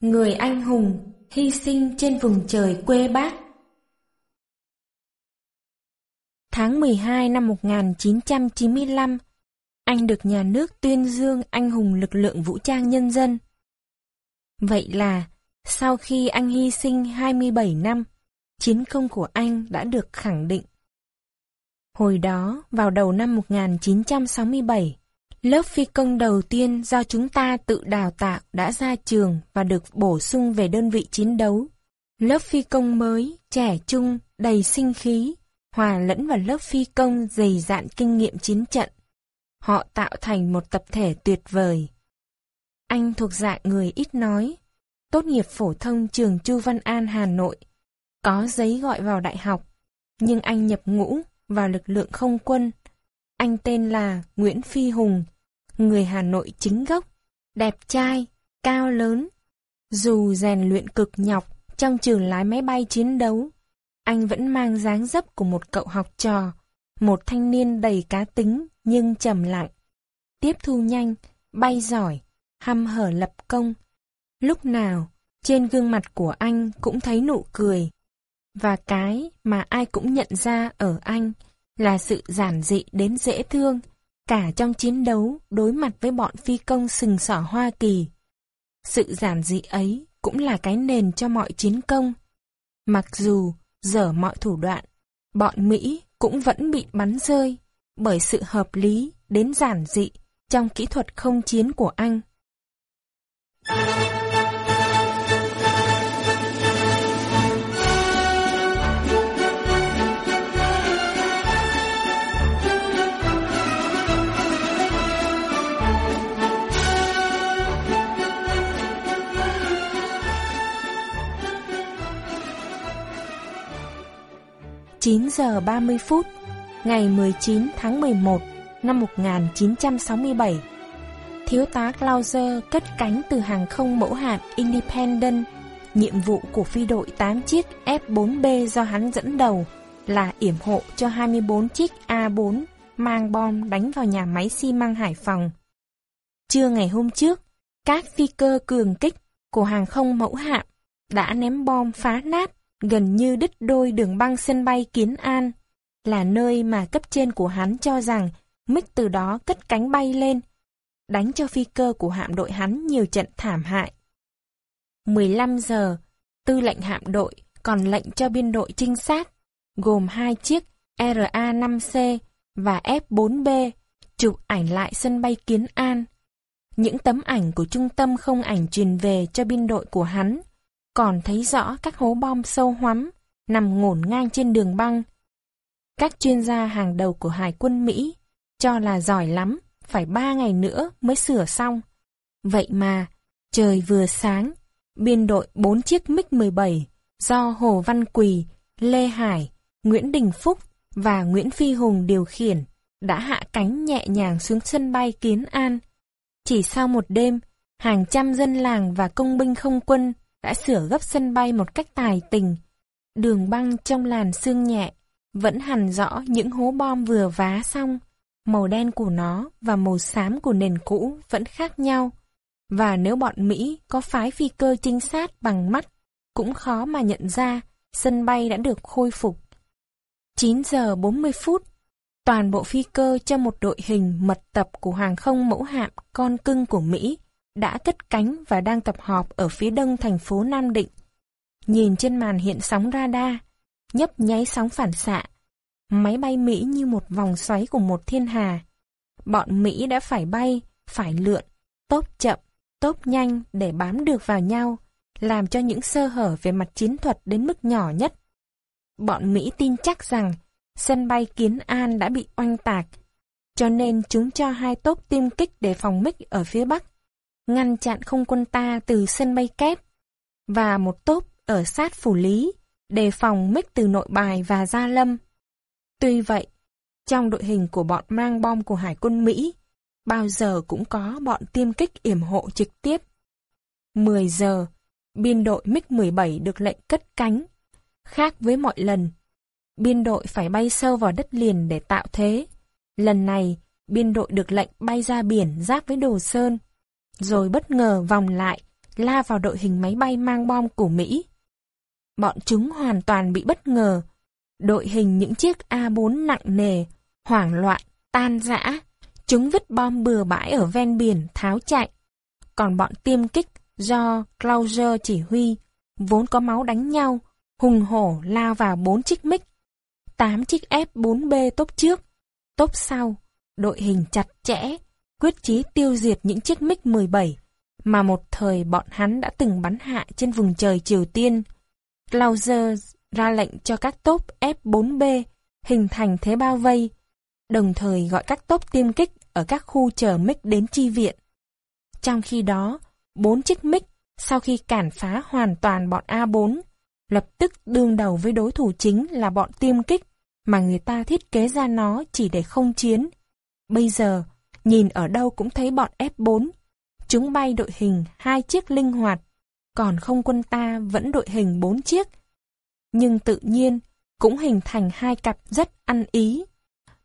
Người anh hùng hy sinh trên vùng trời quê bác Tháng 12 năm 1995, anh được nhà nước tuyên dương anh hùng lực lượng vũ trang nhân dân. Vậy là, sau khi anh hy sinh 27 năm, chiến công của anh đã được khẳng định. Hồi đó, vào đầu năm 1967, lớp phi công đầu tiên do chúng ta tự đào tạo đã ra trường và được bổ sung về đơn vị chiến đấu. Lớp phi công mới, trẻ trung, đầy sinh khí, hòa lẫn vào lớp phi công dày dạn kinh nghiệm chiến trận. Họ tạo thành một tập thể tuyệt vời. Anh thuộc dạng người ít nói, tốt nghiệp phổ thông trường Chu Văn An Hà Nội, có giấy gọi vào đại học, nhưng anh nhập ngũ vào lực lượng không quân. Anh tên là Nguyễn Phi Hùng, người Hà Nội chính gốc, đẹp trai, cao lớn. Dù rèn luyện cực nhọc trong trường lái máy bay chiến đấu, anh vẫn mang dáng dấp của một cậu học trò, một thanh niên đầy cá tính nhưng trầm lặng. Tiếp thu nhanh, bay giỏi, hăm hở lập công. Lúc nào, trên gương mặt của anh cũng thấy nụ cười. Và cái mà ai cũng nhận ra ở anh là sự giản dị đến dễ thương, cả trong chiến đấu đối mặt với bọn phi công sừng sỏ Hoa Kỳ. Sự giản dị ấy cũng là cái nền cho mọi chiến công. Mặc dù dở mọi thủ đoạn, bọn Mỹ cũng vẫn bị bắn rơi bởi sự hợp lý đến giản dị trong kỹ thuật không chiến của anh. 9 giờ 30 phút, ngày 19 tháng 11 năm 1967. Thiếu tá Clauser cất cánh từ hàng không mẫu hạm Independent. Nhiệm vụ của phi đội 8 chiếc F-4B do hắn dẫn đầu là yểm hộ cho 24 chiếc A-4 mang bom đánh vào nhà máy xi măng Hải Phòng. Trưa ngày hôm trước, các phi cơ cường kích của hàng không mẫu hạm đã ném bom phá nát gần như đứt đôi đường băng sân bay Kiến An, là nơi mà cấp trên của hắn cho rằng Mick từ đó cất cánh bay lên, đánh cho phi cơ của hạm đội hắn nhiều trận thảm hại. 15 giờ, tư lệnh hạm đội còn lệnh cho biên đội trinh sát, gồm hai chiếc RA-5C và F-4B, chụp ảnh lại sân bay Kiến An. Những tấm ảnh của trung tâm không ảnh truyền về cho biên đội của hắn còn thấy rõ các hố bom sâu hoắm, nằm ngổn ngang trên đường băng. Các chuyên gia hàng đầu của Hải quân Mỹ cho là giỏi lắm, phải ba ngày nữa mới sửa xong. Vậy mà, trời vừa sáng, biên đội bốn chiếc MiG-17 do Hồ Văn Quỳ, Lê Hải, Nguyễn Đình Phúc và Nguyễn Phi Hùng điều khiển đã hạ cánh nhẹ nhàng xuống sân bay Kiến An. Chỉ sau một đêm, hàng trăm dân làng và công binh không quân đã sửa gấp sân bay một cách tài tình. Đường băng trong làn sương nhẹ, vẫn hằn rõ những hố bom vừa vá xong. Màu đen của nó và màu xám của nền cũ vẫn khác nhau. Và nếu bọn Mỹ có phái phi cơ trinh sát bằng mắt, cũng khó mà nhận ra sân bay đã được khôi phục. 9 giờ 40 phút, toàn bộ phi cơ cho một đội hình mật tập của hàng không mẫu hạm con cưng của Mỹ đã cất cánh và đang tập họp ở phía đông thành phố Nam Định. Nhìn trên màn hiện sóng radar, nhấp nháy sóng phản xạ, máy bay Mỹ như một vòng xoáy của một thiên hà. Bọn Mỹ đã phải bay, phải lượn, tốp chậm, tốp nhanh để bám được vào nhau, làm cho những sơ hở về mặt chiến thuật đến mức nhỏ nhất. Bọn Mỹ tin chắc rằng sân bay Kiến An đã bị oanh tạc, cho nên chúng cho hai tốp tiêm kích để phòng mít ở phía Bắc ngăn chặn không quân ta từ sân bay kép, và một tốp ở sát phủ lý, đề phòng mích từ nội bài và gia lâm. Tuy vậy, trong đội hình của bọn mang bom của Hải quân Mỹ, bao giờ cũng có bọn tiêm kích yểm hộ trực tiếp. 10 giờ, biên đội MiG-17 được lệnh cất cánh. Khác với mọi lần, biên đội phải bay sâu vào đất liền để tạo thế. Lần này, biên đội được lệnh bay ra biển giáp với Đồ Sơn rồi bất ngờ vòng lại, la vào đội hình máy bay mang bom của Mỹ. Bọn chúng hoàn toàn bị bất ngờ. Đội hình những chiếc A4 nặng nề, hoảng loạn, tan rã. Chúng vứt bom bừa bãi ở ven biển, tháo chạy. Còn bọn tiêm kích do Clauser chỉ huy, vốn có máu đánh nhau, hùng hổ lao vào bốn chiếc mic. Tám chiếc F4B tốp trước, tốp sau, đội hình chặt chẽ, quyết chí tiêu diệt những chiếc MiG-17 mà một thời bọn hắn đã từng bắn hạ trên vùng trời Triều Tiên. Clauser ra lệnh cho các tốp F4B hình thành thế bao vây, đồng thời gọi các tốp tiêm kích ở các khu chờ MiG đến chi viện. Trong khi đó, bốn chiếc MiG sau khi cản phá hoàn toàn bọn A4, lập tức đương đầu với đối thủ chính là bọn tiêm kích mà người ta thiết kế ra nó chỉ để không chiến. Bây giờ, nhìn ở đâu cũng thấy bọn F4. Chúng bay đội hình hai chiếc linh hoạt, còn không quân ta vẫn đội hình bốn chiếc. Nhưng tự nhiên, cũng hình thành hai cặp rất ăn ý.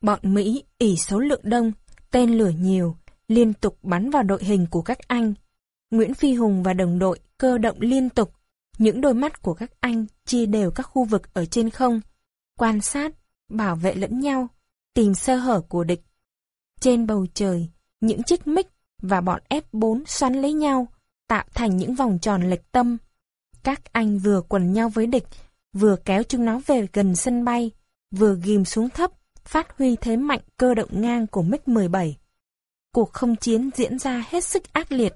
Bọn Mỹ ỉ số lượng đông, tên lửa nhiều, liên tục bắn vào đội hình của các anh. Nguyễn Phi Hùng và đồng đội cơ động liên tục, những đôi mắt của các anh chia đều các khu vực ở trên không, quan sát, bảo vệ lẫn nhau, tìm sơ hở của địch. Trên bầu trời, những chiếc mic và bọn F4 xoắn lấy nhau, tạo thành những vòng tròn lệch tâm. Các anh vừa quần nhau với địch, vừa kéo chúng nó về gần sân bay, vừa ghim xuống thấp, phát huy thế mạnh cơ động ngang của MiG-17. Cuộc không chiến diễn ra hết sức ác liệt.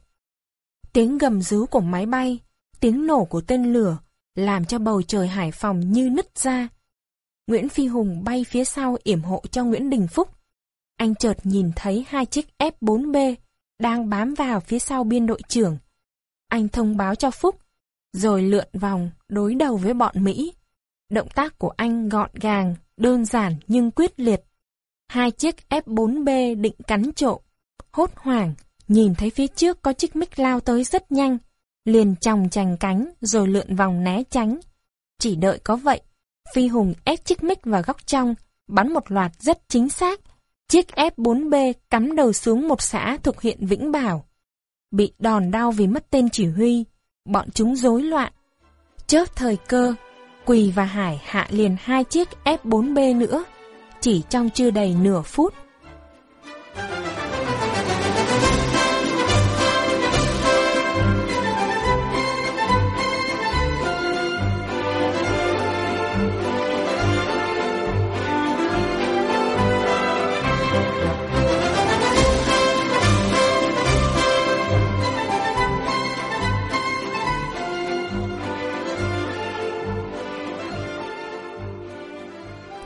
Tiếng gầm rú của máy bay, tiếng nổ của tên lửa, làm cho bầu trời Hải Phòng như nứt ra. Nguyễn Phi Hùng bay phía sau yểm hộ cho Nguyễn Đình Phúc. Anh chợt nhìn thấy hai chiếc F4B đang bám vào phía sau biên đội trưởng. Anh thông báo cho Phúc, rồi lượn vòng đối đầu với bọn Mỹ. Động tác của anh gọn gàng, đơn giản nhưng quyết liệt. Hai chiếc F4B định cắn trộm. Hốt hoảng, nhìn thấy phía trước có chiếc mic lao tới rất nhanh, liền chòng chành cánh rồi lượn vòng né tránh. Chỉ đợi có vậy, Phi Hùng ép chiếc mic vào góc trong, bắn một loạt rất chính xác. Chiếc F4B cắm đầu xuống một xã thuộc huyện Vĩnh Bảo. Bị đòn đau vì mất tên chỉ huy, bọn chúng rối loạn. Chớp thời cơ, Quỳ và Hải hạ liền hai chiếc F4B nữa, chỉ trong chưa đầy nửa phút.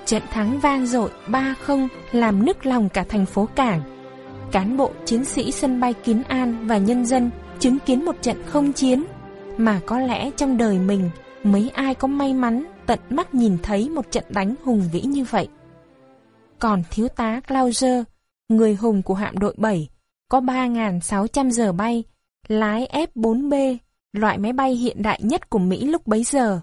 Trận thắng vang dội 3-0 làm nức lòng cả thành phố Cảng. Cán bộ chiến sĩ sân bay Kiến An và nhân dân chứng kiến một trận không chiến mà có lẽ trong đời mình mấy ai có may mắn tận mắt nhìn thấy một trận đánh hùng vĩ như vậy. Còn thiếu tá Clauser, người hùng của hạm đội 7, có 3.600 giờ bay, lái F-4B, loại máy bay hiện đại nhất của Mỹ lúc bấy giờ.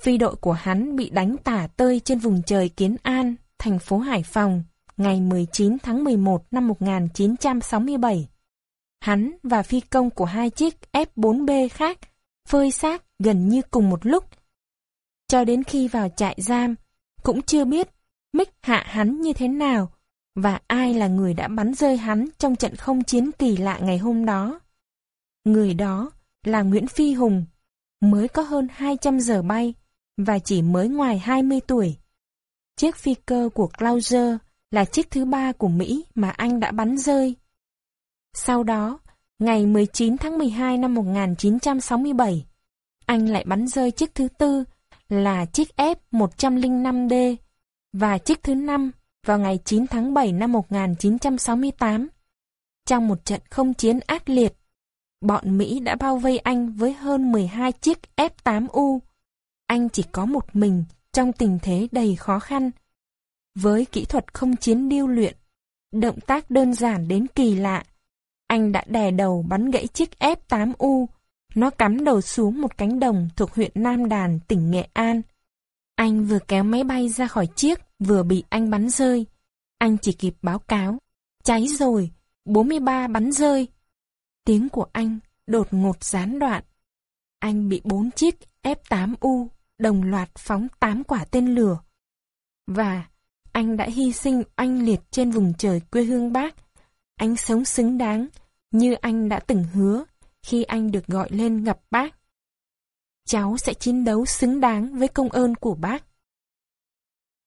Phi đội của hắn bị đánh tả tơi trên vùng trời Kiến An, thành phố Hải Phòng, ngày 19 tháng 11 năm 1967. Hắn và phi công của hai chiếc F-4B khác phơi xác gần như cùng một lúc. Cho đến khi vào trại giam, cũng chưa biết Mick hạ hắn như thế nào và ai là người đã bắn rơi hắn trong trận không chiến kỳ lạ ngày hôm đó. Người đó là Nguyễn Phi Hùng, mới có hơn 200 giờ bay, và chỉ mới ngoài 20 tuổi. Chiếc phi cơ của Clauser là chiếc thứ ba của Mỹ mà anh đã bắn rơi. Sau đó, ngày 19 tháng 12 năm 1967, anh lại bắn rơi chiếc thứ tư là chiếc F-105D và chiếc thứ năm vào ngày 9 tháng 7 năm 1968. Trong một trận không chiến ác liệt, bọn Mỹ đã bao vây anh với hơn 12 chiếc F-8U anh chỉ có một mình trong tình thế đầy khó khăn. Với kỹ thuật không chiến điêu luyện, động tác đơn giản đến kỳ lạ, anh đã đè đầu bắn gãy chiếc F-8U, nó cắm đầu xuống một cánh đồng thuộc huyện Nam Đàn, tỉnh Nghệ An. Anh vừa kéo máy bay ra khỏi chiếc, vừa bị anh bắn rơi. Anh chỉ kịp báo cáo, cháy rồi, 43 bắn rơi. Tiếng của anh đột ngột gián đoạn. Anh bị bốn chiếc F-8U đồng loạt phóng 8 quả tên lửa. Và anh đã hy sinh oanh liệt trên vùng trời quê hương bác. Anh sống xứng đáng, như anh đã từng hứa khi anh được gọi lên gặp bác. Cháu sẽ chiến đấu xứng đáng với công ơn của bác.